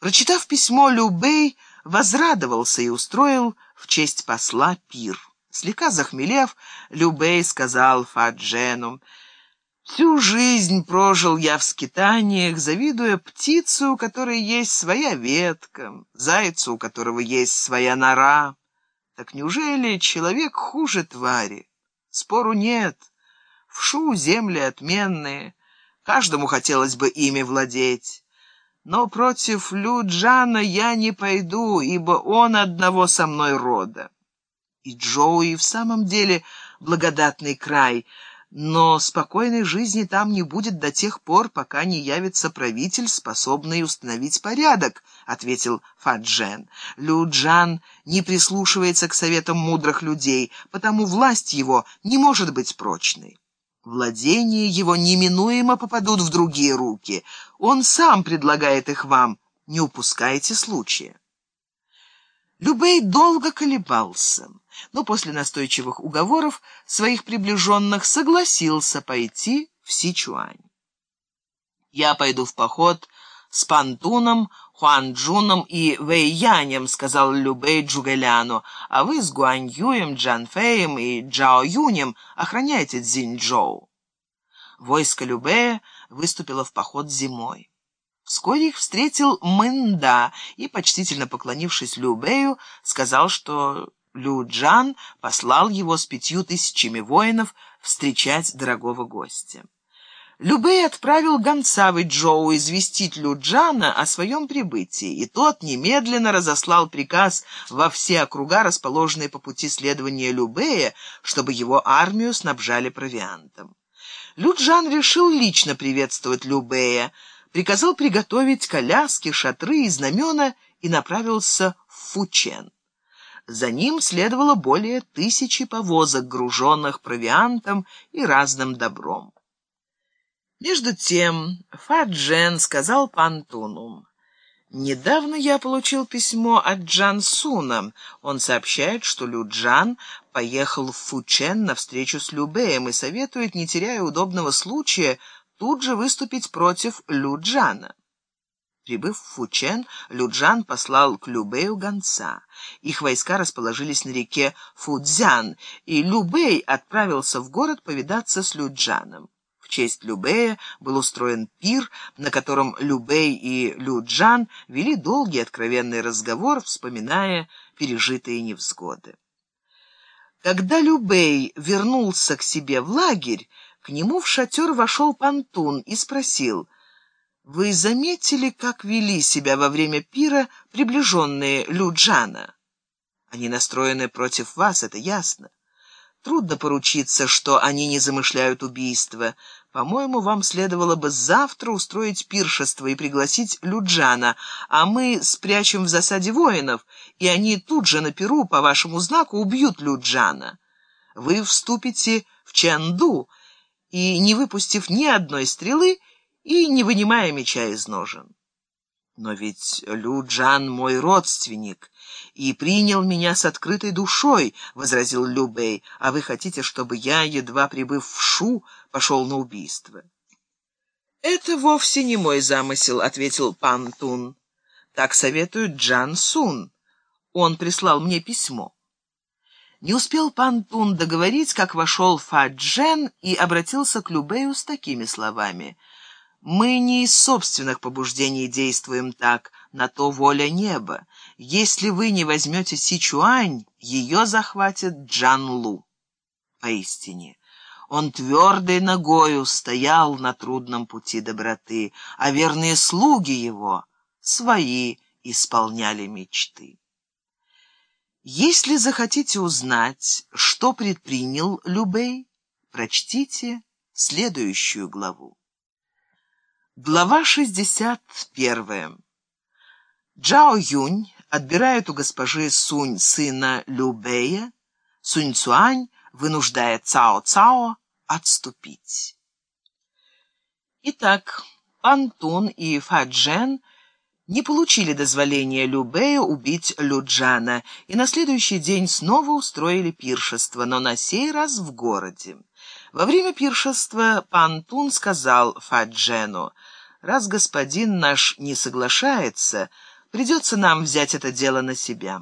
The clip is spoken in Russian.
Прочитав письмо, Любей возрадовался и устроил в честь посла пир. Слегка захмелев, Любей сказал Фаджену, «Всю жизнь прожил я в скитаниях, завидуя птицу, у которой есть своя ветка, зайцу, у которого есть своя нора. Так неужели человек хуже твари? Спору нет. В Шу земли отменные, каждому хотелось бы ими владеть». Но против Люджана я не пойду, ибо он одного со мной рода. И Джоуи в самом деле благодатный край, но спокойной жизни там не будет до тех пор, пока не явится правитель, способный установить порядок, — ответил Фаджен. Люджан не прислушивается к советам мудрых людей, потому власть его не может быть прочной. Владения его неминуемо попадут в другие руки. Он сам предлагает их вам. Не упускайте случая. Любей долго колебался, но после настойчивых уговоров своих приближенных согласился пойти в Сичуань. «Я пойду в поход с Пантуном, Хуанчжуном и Вэйянем», — сказал Любэй Джугэляну, «а вы с Гуаньюем, Джанфеем и Джао Юнем охраняйте Цзиньчжоу». Войско Любэя выступило в поход зимой. Вскоре их встретил Мэнда и, почтительно поклонившись Любэю, сказал, что Лю Джан послал его с пятью тысячами воинов встречать дорогого гостя. Любэй отправил гонца в Джоу известить Люджана о своем прибытии, и тот немедленно разослал приказ во все округа, расположенные по пути следования Любэя, чтобы его армию снабжали провиантом. Люджан решил лично приветствовать Любэя, приказал приготовить коляски, шатры и знамена и направился в Фучен. За ним следовало более тысячи повозок, груженных провиантом и разным добром. Между тем Фаджен сказал Пантуну, «Недавно я получил письмо от Джан Суна. Он сообщает, что Люджан поехал в Фучен на встречу с Любеем и советует, не теряя удобного случая, тут же выступить против Люджана». Прибыв в Фучен, Люджан послал к Любею гонца. Их войска расположились на реке Фудзян, и Любей отправился в город повидаться с Люджаном честь Любея был устроен пир, на котором Любей и Люджан вели долгий откровенный разговор, вспоминая пережитые невзгоды. Когда Любей вернулся к себе в лагерь, к нему в шатер вошел Пантун и спросил, «Вы заметили, как вели себя во время пира приближенные Люджана? Они настроены против вас, это ясно. Трудно поручиться, что они не замышляют убийства. По-моему, вам следовало бы завтра устроить пиршество и пригласить Люджана, а мы спрячем в засаде воинов, и они тут же на пиру по вашему знаку убьют Люджана. Вы вступите в Чанду, и, не выпустив ни одной стрелы, и не вынимая меча из ножен. Но ведь Люджан мой родственник и принял меня с открытой душой, — возразил Любей, — а вы хотите, чтобы я, едва прибыв в Шу, пошел на убийство? — Это вовсе не мой замысел, — ответил Пан Тун. Так советует Джан Сун. Он прислал мне письмо. Не успел Пан Тун договорить, как вошел Фа Джен и обратился к Любею с такими словами — мы не из собственных побуждений действуем так, на то воля неба. Если вы не возьмете Сичуань, ее захватит Джан Лу. Поистине, он твердой ногою стоял на трудном пути доброты, а верные слуги его свои исполняли мечты. Если захотите узнать, что предпринял Любей, прочтите следующую главу. Глава 61. Джао Юнь отбирает у госпожи Сунь сына Любея. Сунь Цуань вынуждает Цао Цао отступить. Итак, Антун и Фаджен не получили дозволения Любея убить Люджана и на следующий день снова устроили пиршество, но на сей раз в городе. Во время пиршества Пантун сказал Фаджену, «Раз господин наш не соглашается, Придется нам взять это дело на себя».